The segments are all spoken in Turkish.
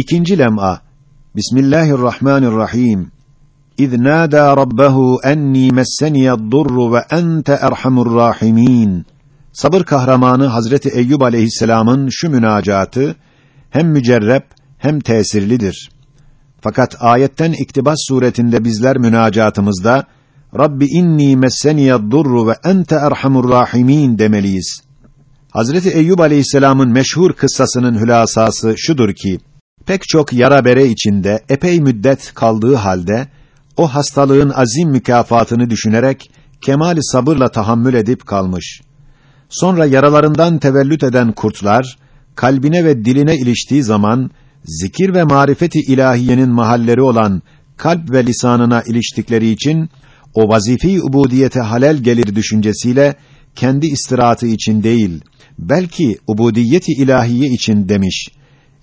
İkinci lem'a. Bismillahirrahmanirrahim. İz nâdâ rabbehu enni messeniyed-durru ve ente erhamur rahimin. Sabır kahramanı Hazreti Eyyub aleyhisselamın şu münacatı hem mücerrep hem tesirlidir. Fakat ayetten iktibas suretinde bizler münacatımızda Rabbi inni messeniyed-durru ve ente erhamur rahimin demeliyiz. Hazreti Eyyub Aleyhisselam'ın meşhur kıssasının hülasası şudur ki pek çok yara bere içinde epey müddet kaldığı halde o hastalığın azim mükafatını düşünerek kemali sabırla tahammül edip kalmış. Sonra yaralarından tevellüt eden kurtlar kalbine ve diline iliştiği zaman zikir ve marifeti ilahiyenin mahalleri olan kalp ve lisanına iliştikleri için o vazife-i ubudiyete halel gelir düşüncesiyle kendi istirahatı için değil, belki ubudiyeti ilahiye için demiş.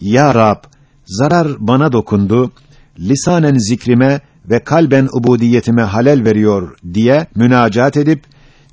Ya Rab, zarar bana dokundu, lisanen zikrime ve kalben ubudiyetime halel veriyor diye münacat edip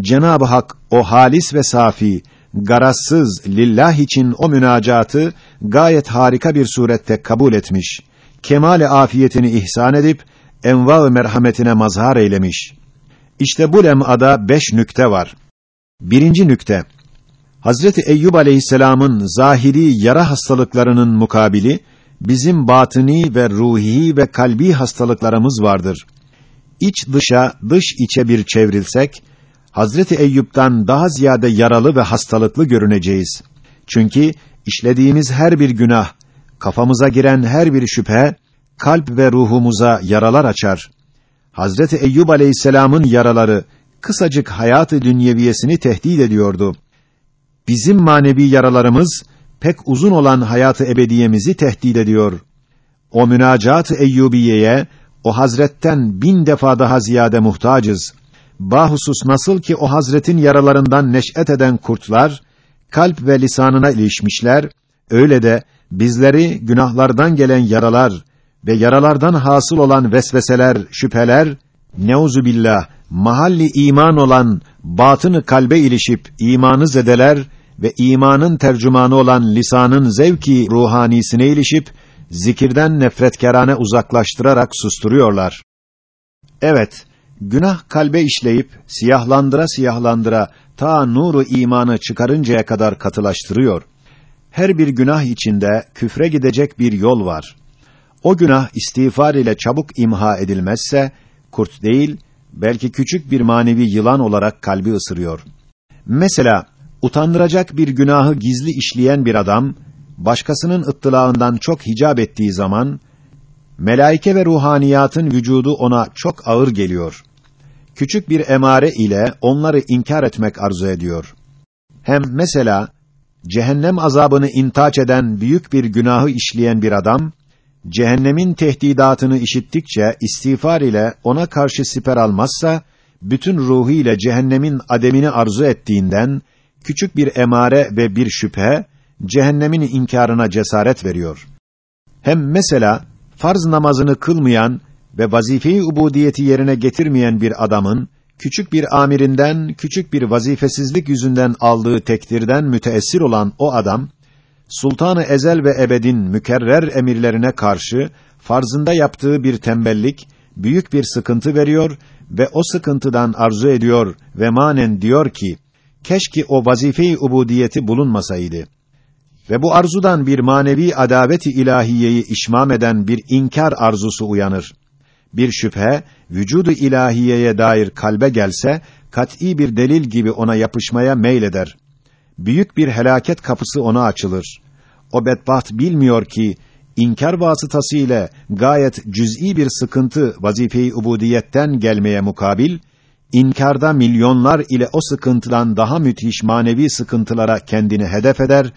Cenab-ı Hak o halis ve safi, garazsız lillah için o münacatı gayet harika bir surette kabul etmiş. Kemale afiyetini ihsan edip enva-ı merhametine mazhar eylemiş. İşte bu lem'ada beş nükte var. Birinci nükte. Hazreti Eyyub Aleyhisselam'ın zahiri yara hastalıklarının mukabili bizim batini ve ruhi ve kalbi hastalıklarımız vardır. İç dışa, dış içe bir çevrilsek Hazreti Eyyub'dan daha ziyade yaralı ve hastalıklı görüneceğiz. Çünkü işlediğimiz her bir günah, kafamıza giren her bir şüphe kalp ve ruhumuza yaralar açar. Hazreti Eyyub Aleyhisselam'ın yaraları kısacık hayatı dünyeviyesini tehdit ediyordu. Bizim manevi yaralarımız pek uzun olan hayatı ebediyemizi tehdit ediyor. O münacat-ı Eyyubiye'ye o hazretten bin defa daha ziyade muhtacız. Bahusus nasıl ki o hazretin yaralarından neş'et eden kurtlar kalp ve lisanına ilişmişler, öyle de bizleri günahlardan gelen yaralar ve yaralardan hasıl olan vesveseler, şüpheler neuzu billah mahalli iman olan batını kalbe ilişip imanı zedeler ve imanın tercümanı olan lisanın zevki ruhanisine ilişip zikirden nefretkerane uzaklaştırarak susturuyorlar. Evet, günah kalbe işleyip siyahlandıra siyahlandıra ta nuru imanı çıkarıncaya kadar katılaştırıyor. Her bir günah içinde küfre gidecek bir yol var. O günah istiğfar ile çabuk imha edilmezse kurt değil, belki küçük bir manevi yılan olarak kalbi ısırıyor. Mesela utandıracak bir günahı gizli işleyen bir adam başkasının ıttılağından çok hicap ettiği zaman melaike ve ruhaniyatın vücudu ona çok ağır geliyor. Küçük bir emare ile onları inkar etmek arzu ediyor. Hem mesela cehennem azabını intaç eden büyük bir günahı işleyen bir adam cehennemin tehdidatını işittikçe istiğfar ile ona karşı siper almazsa bütün ruhu ile cehennemin ademini arzu ettiğinden küçük bir emare ve bir şüphe cehennemin inkarına cesaret veriyor. Hem mesela farz namazını kılmayan ve vazifeyi ubudiyeti yerine getirmeyen bir adamın küçük bir amirinden, küçük bir vazifesizlik yüzünden aldığı tekdirden müteessir olan o adam Sultanı Ezel ve Ebed'in mükerrer emirlerine karşı farzında yaptığı bir tembellik büyük bir sıkıntı veriyor ve o sıkıntıdan arzu ediyor ve manen diyor ki keşke o vazife-i ubudiyeti bulunmasaydı. Ve bu arzudan bir manevi adaveti ilahiyeyi işmam eden bir inkar arzusu uyanır. Bir şüphe vücudu ilahiyeye dair kalbe gelse kat'î bir delil gibi ona yapışmaya meyleder büyük bir helaket kapısı ona açılır. O bedbaht bilmiyor ki inkar vasıtası ile gayet cüz'i bir sıkıntı vazife-i ubudiyetten gelmeye mukabil inkarda milyonlar ile o sıkıntıdan daha müthiş manevi sıkıntılara kendini hedef eder,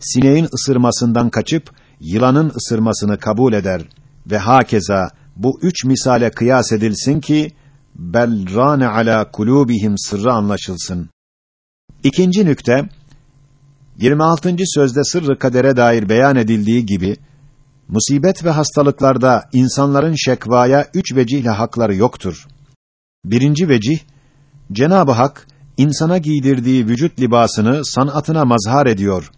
sineğin ısırmasından kaçıp yılanın ısırmasını kabul eder ve hakeza bu üç misale kıyas edilsin ki belrane ala kulubihim sırrı anlaşılsın. İkinci nükte 26. sözde sırrı kadere dair beyan edildiği gibi musibet ve hastalıklarda insanların şekvaya üç vecihle hakları yoktur. Birinci vecih Cenab-ı Hak insana giydirdiği vücut libasını sanatına mazhar ediyor.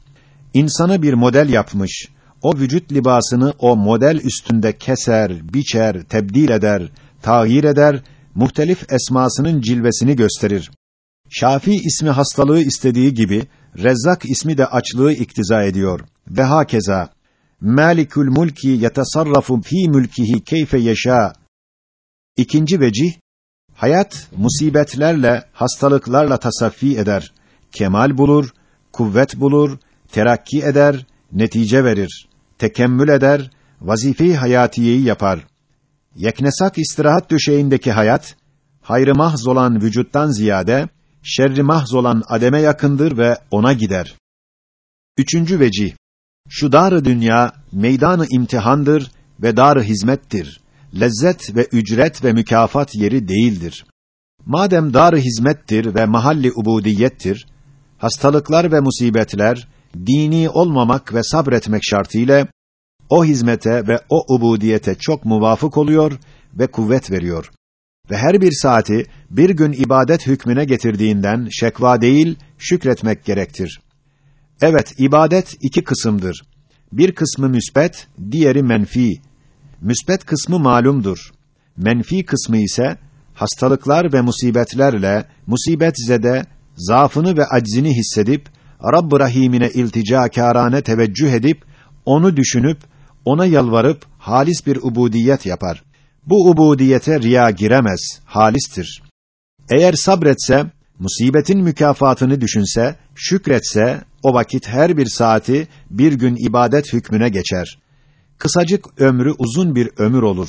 İnsanı bir model yapmış. o vücut libasını o model üstünde keser, biçer, tebdil eder, tahir eder, muhtelif esmasının cilvesini gösterir. Şafi ismi hastalığı istediği gibi Rezzak ismi de açlığı iktiza ediyor. Ve hakeza Malikul mulki yetasarrafu fi mülkihi keyfe yeşâ. İkinci vecih hayat musibetlerle, hastalıklarla tasaffi eder. Kemal bulur, kuvvet bulur, terakki eder, netice verir, tekemmül eder, vazife-i hayatiyeyi yapar. Yeknesak istirahat döşeğindeki hayat, hayrı mahz olan vücuttan ziyade, şerri mahz olan ademe yakındır ve ona gider. Üçüncü vecih, şu dar dünya, meydanı imtihandır ve dar hizmettir. Lezzet ve ücret ve mükafat yeri değildir. Madem dar hizmettir ve mahalli ubudiyettir, hastalıklar ve musibetler, dini olmamak ve sabretmek şartıyla, o hizmete ve o ubudiyete çok muvafık oluyor ve kuvvet veriyor ve her bir saati bir gün ibadet hükmüne getirdiğinden şekva değil, şükretmek gerektir. Evet, ibadet iki kısımdır. Bir kısmı müsbet, diğeri menfi. Müsbet kısmı malumdur. Menfi kısmı ise hastalıklar ve musibetlerle musibet zede zaafını ve aczini hissedip Rabb-ı Rahim'ine ilticakârane teveccüh edip onu düşünüp ona yalvarıp halis bir ubudiyet yapar. Bu ubudiyete riya giremez, halistir. Eğer sabretse, musibetin mükafatını düşünse, şükretse, o vakit her bir saati bir gün ibadet hükmüne geçer. Kısacık ömrü uzun bir ömür olur.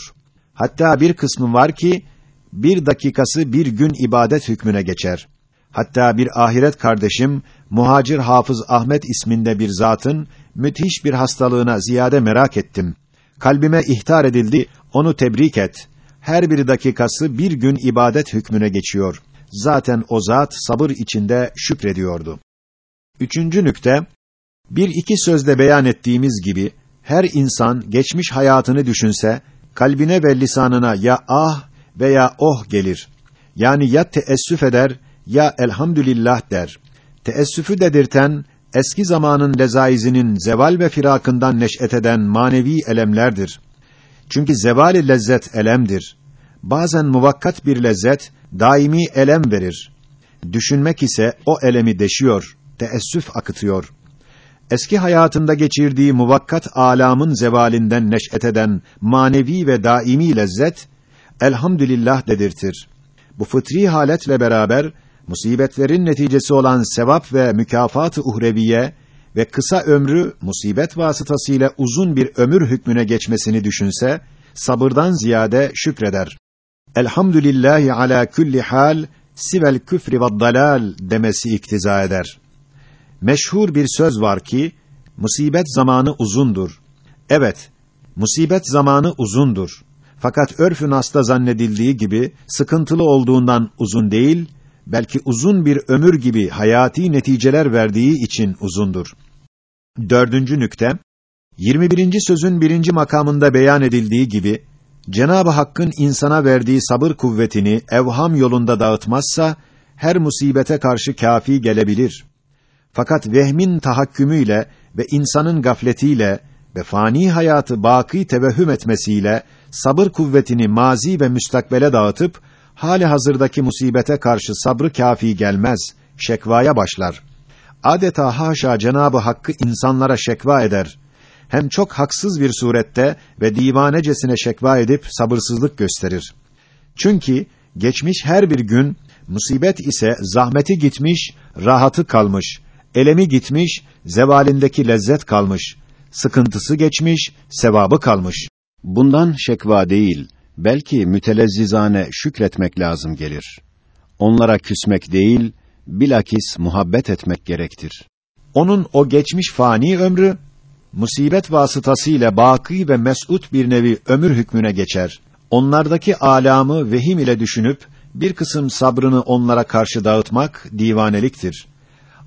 Hatta bir kısmı var ki, bir dakikası bir gün ibadet hükmüne geçer. Hatta bir ahiret kardeşim, muhacir hafız Ahmet isminde bir zatın, müthiş bir hastalığına ziyade merak ettim. Kalbime ihtar edildi, onu tebrik et. Her bir dakikası bir gün ibadet hükmüne geçiyor. Zaten o zat sabır içinde şükrediyordu. Üçüncü nükte, bir iki sözde beyan ettiğimiz gibi, her insan geçmiş hayatını düşünse, kalbine ve lisanına ya ah veya oh gelir. Yani ya teessüf eder, ya elhamdülillah der. Teessüfü dedirten, eski zamanın lezaizinin zeval ve firakından neş'et eden manevi elemlerdir. Çünkü zevali lezzet elemdir. Bazen muvakkat bir lezzet daimi elem verir. Düşünmek ise o elemi deşiyor, teessüf akıtıyor. Eski hayatında geçirdiği muvakkat alamın zevalinden neş'et eden manevi ve daimi lezzet elhamdülillah dedirtir. Bu fıtri haletle beraber musibetlerin neticesi olan sevap ve mükafat-ı uhreviye ve kısa ömrü musibet vasıtasıyla uzun bir ömür hükmüne geçmesini düşünse, sabırdan ziyade şükreder. Elhamdülillahi ala kulli hal sivel küfri ve dalal demesi iktiza eder. Meşhur bir söz var ki, musibet zamanı uzundur. Evet, musibet zamanı uzundur. Fakat örfün hasta zannedildiği gibi sıkıntılı olduğundan uzun değil, belki uzun bir ömür gibi hayati neticeler verdiği için uzundur. Dördüncü nükte, 21. sözün birinci makamında beyan edildiği gibi, Cenab-ı Hakk'ın insana verdiği sabır kuvvetini evham yolunda dağıtmazsa, her musibete karşı kafi gelebilir. Fakat vehmin tahakkümüyle ve insanın gafletiyle ve fani hayatı baki tevehhüm etmesiyle sabır kuvvetini mazi ve müstakbele dağıtıp hali hazırdaki musibete karşı sabrı kafi gelmez, şekvaya başlar. Adeta haşa Cenabı Hakk'ı insanlara şekva eder. Hem çok haksız bir surette ve divanecesine şekva edip sabırsızlık gösterir. Çünkü geçmiş her bir gün musibet ise zahmeti gitmiş, rahatı kalmış, elemi gitmiş, zevalindeki lezzet kalmış, sıkıntısı geçmiş, sevabı kalmış. Bundan şekva değil, belki mütelezzizane şükretmek lazım gelir. Onlara küsmek değil, bilakis muhabbet etmek gerektir. Onun o geçmiş fani ömrü, musibet vasıtasıyla baki ve mes'ud bir nevi ömür hükmüne geçer. Onlardaki alamı vehim ile düşünüp, bir kısım sabrını onlara karşı dağıtmak divaneliktir.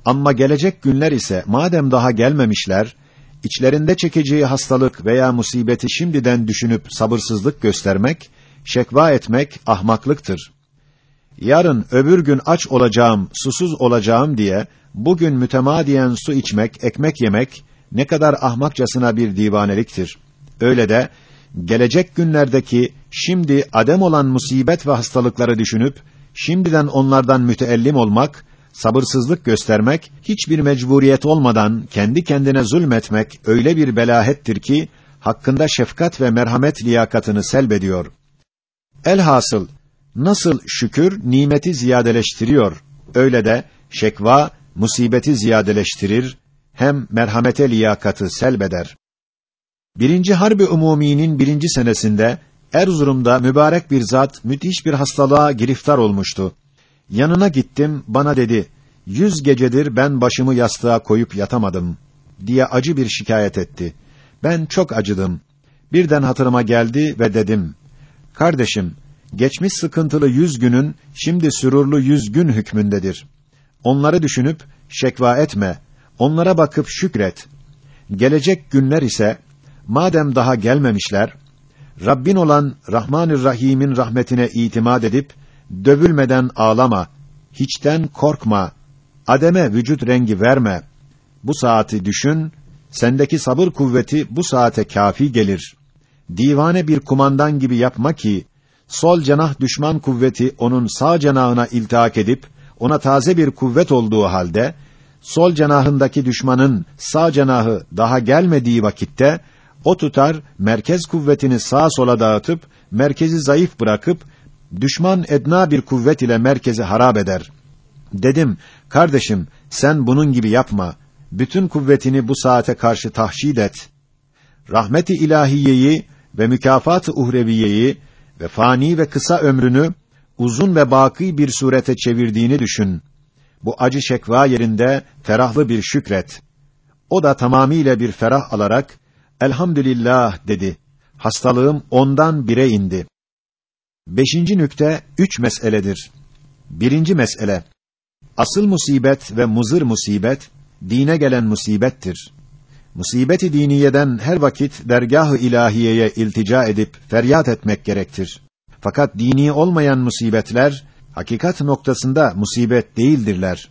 Ama gelecek günler ise madem daha gelmemişler, içlerinde çekeceği hastalık veya musibeti şimdiden düşünüp sabırsızlık göstermek, şekva etmek ahmaklıktır. Yarın öbür gün aç olacağım, susuz olacağım diye bugün mütemadiyen su içmek, ekmek yemek ne kadar ahmakçasına bir divaneliktir. Öyle de gelecek günlerdeki şimdi adem olan musibet ve hastalıkları düşünüp şimdiden onlardan müteellim olmak, sabırsızlık göstermek, hiçbir mecburiyet olmadan kendi kendine zulmetmek öyle bir belahettir ki hakkında şefkat ve merhamet liyakatını selbediyor. Elhasıl nasıl şükür nimeti ziyadeleştiriyor, öyle de şekva musibeti ziyadeleştirir, hem merhamete liyakatı selbeder. Birinci Harbi Umumi'nin birinci senesinde Erzurum'da mübarek bir zat müthiş bir hastalığa giriftar olmuştu. Yanına gittim, bana dedi, yüz gecedir ben başımı yastığa koyup yatamadım, diye acı bir şikayet etti. Ben çok acıdım. Birden hatırıma geldi ve dedim, kardeşim, geçmiş sıkıntılı yüz günün, şimdi sürurlu yüz gün hükmündedir. Onları düşünüp, şekva etme, onlara bakıp şükret. Gelecek günler ise, madem daha gelmemişler, Rabbin olan Rahmanir-Rahim'in rahmetine itimat edip dövülmeden ağlama, hiçten korkma, ademe vücut rengi verme. Bu saati düşün, sendeki sabır kuvveti bu saate kafi gelir. Divane bir kumandan gibi yapma ki sol cenah düşman kuvveti onun sağ cenahına iltihak edip ona taze bir kuvvet olduğu halde sol cenahındaki düşmanın sağ cenahı daha gelmediği vakitte o tutar merkez kuvvetini sağa sola dağıtıp merkezi zayıf bırakıp düşman edna bir kuvvet ile merkezi harap eder. Dedim, kardeşim sen bunun gibi yapma. Bütün kuvvetini bu saate karşı tahşid et. Rahmeti ilahiyeyi ve mükafat-ı uhreviyeyi ve fani ve kısa ömrünü uzun ve baki bir surete çevirdiğini düşün. Bu acı şekva yerinde ferahlı bir şükret. O da tamamiyle bir ferah alarak elhamdülillah dedi. Hastalığım ondan bire indi. Beşinci nükte üç meseledir. Birinci mesele. Asıl musibet ve muzır musibet, dine gelen musibettir. Musibeti diniyeden her vakit dergah-ı ilahiyeye iltica edip feryat etmek gerektir. Fakat dini olmayan musibetler hakikat noktasında musibet değildirler.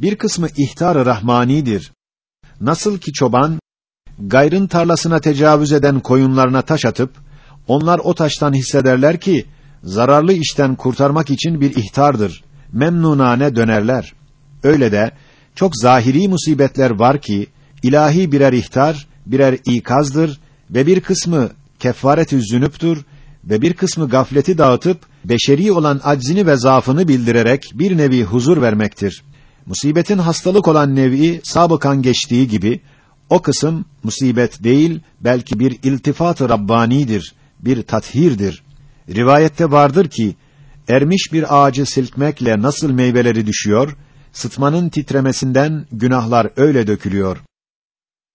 Bir kısmı ihtar-ı rahmanidir. Nasıl ki çoban gayrın tarlasına tecavüz eden koyunlarına taş atıp onlar o taştan hissederler ki zararlı işten kurtarmak için bir ihtardır. Memnunane dönerler. Öyle de çok zahiri musibetler var ki ilahi birer ihtar, birer ikazdır ve bir kısmı kefaret-ü zünüptür ve bir kısmı gafleti dağıtıp beşeri olan aczini ve zaafını bildirerek bir nevi huzur vermektir. Musibetin hastalık olan nevi sabıkan geçtiği gibi o kısım musibet değil belki bir iltifat-ı rabbanidir, bir tathirdir. Rivayette vardır ki ermiş bir ağacı silkmekle nasıl meyveleri düşüyor, sıtmanın titremesinden günahlar öyle dökülüyor.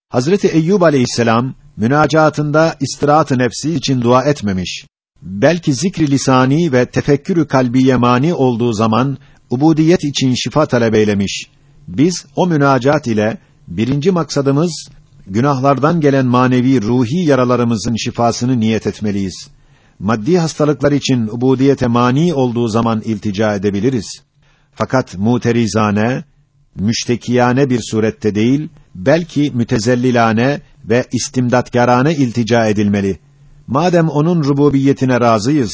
Hazreti Eyyub aleyhisselam münacatında istirahat-ı nefsi için dua etmemiş. Belki zikri lisani ve tefekkürü kalbi mani olduğu zaman ubudiyet için şifa talep eylemiş. Biz o münacat ile birinci maksadımız günahlardan gelen manevi ruhi yaralarımızın şifasını niyet etmeliyiz. Maddi hastalıklar için ubudiyete mani olduğu zaman iltica edebiliriz. Fakat muterizane, müştekiyane bir surette değil, belki mütezellilane ve istimdatgarane iltica edilmeli. Madem onun rububiyetine razıyız,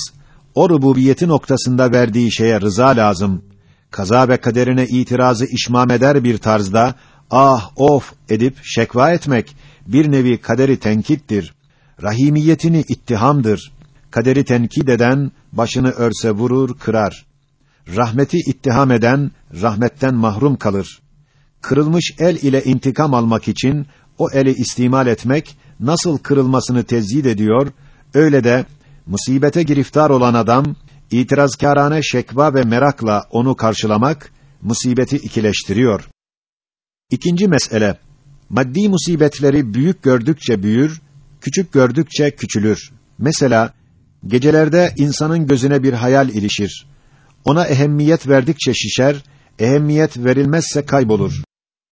o rububiyeti noktasında verdiği şeye rıza lazım. Kaza ve kaderine itirazı işmam eder bir tarzda ah of edip şekva etmek bir nevi kaderi tenkittir. Rahimiyetini ittihamdır. Kaderi tenkit eden başını örse vurur, kırar. Rahmeti ittiham eden rahmetten mahrum kalır. Kırılmış el ile intikam almak için o eli istimal etmek nasıl kırılmasını tezyid ediyor, öyle de musibete giriftar olan adam itirazkârane şekva ve merakla onu karşılamak musibeti ikileştiriyor. İkinci mesele, maddi musibetleri büyük gördükçe büyür, küçük gördükçe küçülür. Mesela, gecelerde insanın gözüne bir hayal ilişir. Ona ehemmiyet verdikçe şişer, ehemmiyet verilmezse kaybolur.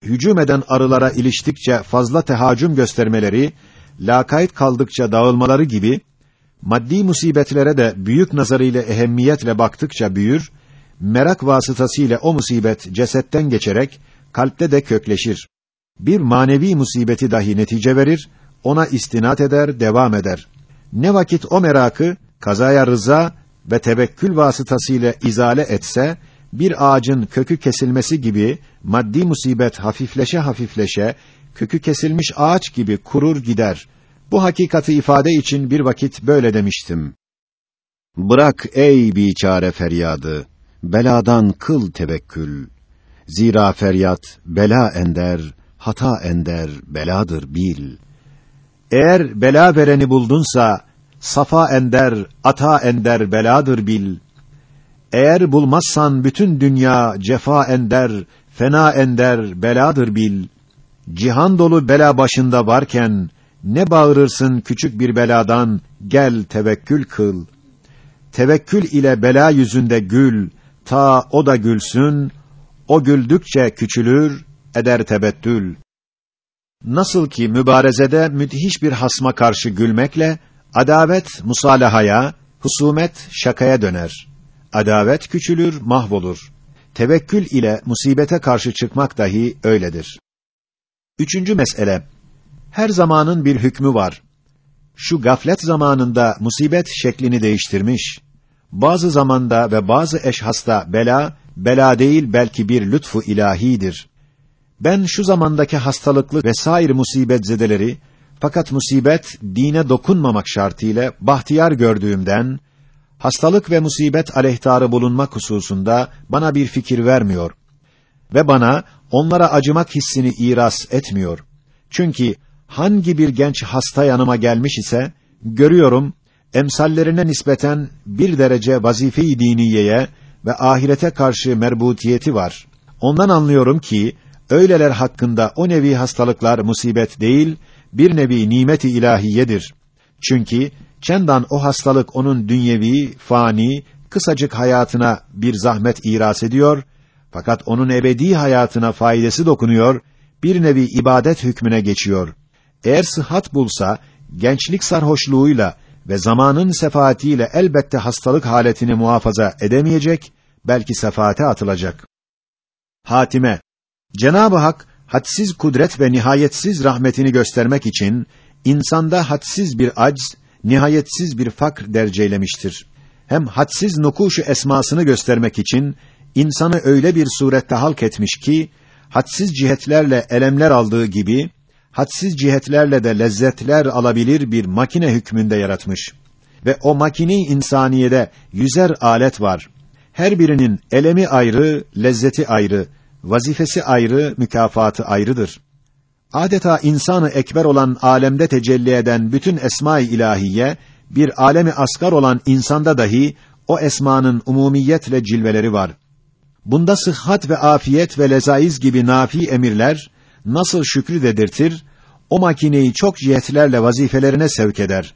Hücum eden arılara iliştikçe fazla tehacüm göstermeleri, lakayt kaldıkça dağılmaları gibi, maddi musibetlere de büyük nazarıyla ehemmiyetle baktıkça büyür, merak vasıtasıyla o musibet cesetten geçerek, kalpte de kökleşir. Bir manevi musibeti dahi netice verir, ona istinat eder, devam eder. Ne vakit o merakı kazaya rıza ve tevekkül vasıtasıyla izale etse, bir ağacın kökü kesilmesi gibi maddi musibet hafifleşe hafifleşe kökü kesilmiş ağaç gibi kurur gider. Bu hakikati ifade için bir vakit böyle demiştim. Bırak ey biçare feryadı, beladan kıl tevekkül. Zira feryat bela ender, hata ender, beladır bil. Eğer bela vereni buldunsa, safa ender, ata ender, beladır bil. Eğer bulmazsan bütün dünya cefa ender, fena ender, beladır bil. Cihan dolu bela başında varken, ne bağırırsın küçük bir beladan, gel tevekkül kıl. Tevekkül ile bela yüzünde gül, ta o da gülsün, o güldükçe küçülür, eder tebettül. Nasıl ki mübarezede müthiş bir hasma karşı gülmekle, adavet musalahaya, husumet şakaya döner. Adavet küçülür, mahvolur. Tevekkül ile musibete karşı çıkmak dahi öyledir. Üçüncü mesele. Her zamanın bir hükmü var. Şu gaflet zamanında musibet şeklini değiştirmiş. Bazı zamanda ve bazı eşhasta bela, bela değil belki bir lütfu ilahidir. Ben şu zamandaki hastalıklı ve sair musibet zedeleri, fakat musibet dine dokunmamak şartıyla bahtiyar gördüğümden, hastalık ve musibet aleyhtarı bulunmak hususunda bana bir fikir vermiyor ve bana onlara acımak hissini iras etmiyor. Çünkü hangi bir genç hasta yanıma gelmiş ise görüyorum emsallerine nispeten bir derece vazife-i diniyeye ve ahirete karşı merbutiyeti var. Ondan anlıyorum ki öyleler hakkında o nevi hastalıklar musibet değil, bir nevi nimet-i ilahiyedir. Çünkü çendan o hastalık onun dünyevi, fani, kısacık hayatına bir zahmet iras ediyor, fakat onun ebedi hayatına faydası dokunuyor, bir nevi ibadet hükmüne geçiyor. Eğer sıhhat bulsa, gençlik sarhoşluğuyla ve zamanın sefaatiyle elbette hastalık haletini muhafaza edemeyecek, belki sefaate atılacak. Hatime Cenab-ı Hak hadsiz kudret ve nihayetsiz rahmetini göstermek için insanda hadsiz bir acz, nihayetsiz bir fakr derceylemiştir. Hem hadsiz nukuşu esmasını göstermek için insanı öyle bir surette halk etmiş ki hadsiz cihetlerle elemler aldığı gibi hadsiz cihetlerle de lezzetler alabilir bir makine hükmünde yaratmış. Ve o makine insaniyede yüzer alet var. Her birinin elemi ayrı, lezzeti ayrı, vazifesi ayrı, mükafatı ayrıdır. Adeta insanı ekber olan alemde tecelli eden bütün esma-i ilahiye, bir alemi asgar olan insanda dahi o esmanın umumiyetle cilveleri var. Bunda sıhhat ve afiyet ve lezaiz gibi nafi emirler nasıl şükrü dedirtir, o makineyi çok cihetlerle vazifelerine sevk eder.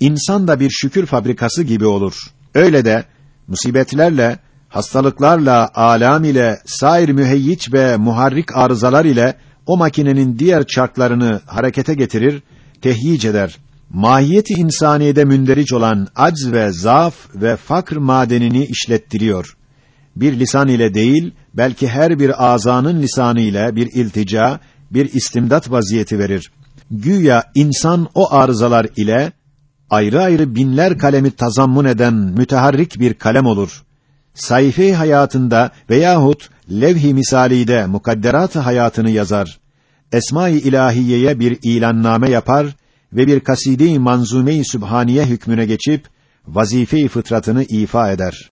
İnsan da bir şükür fabrikası gibi olur. Öyle de musibetlerle, hastalıklarla, alam ile, sair müheyyiç ve muharrik arızalar ile o makinenin diğer çarklarını harekete getirir, tehyic eder. Mahiyeti insaniyede münderiç olan acz ve zaaf ve fakr madenini işlettiriyor. Bir lisan ile değil, belki her bir azanın lisanı ile bir iltica, bir istimdat vaziyeti verir. Güya insan o arızalar ile ayrı ayrı binler kalemi tazammun eden müteharrik bir kalem olur. Sayfi hayatında veyahut levh-i misalide mukadderat hayatını yazar. Esma-i ilahiyeye bir ilanname yapar ve bir kaside-i manzume-i sübhaniye hükmüne geçip vazife-i fıtratını ifa eder.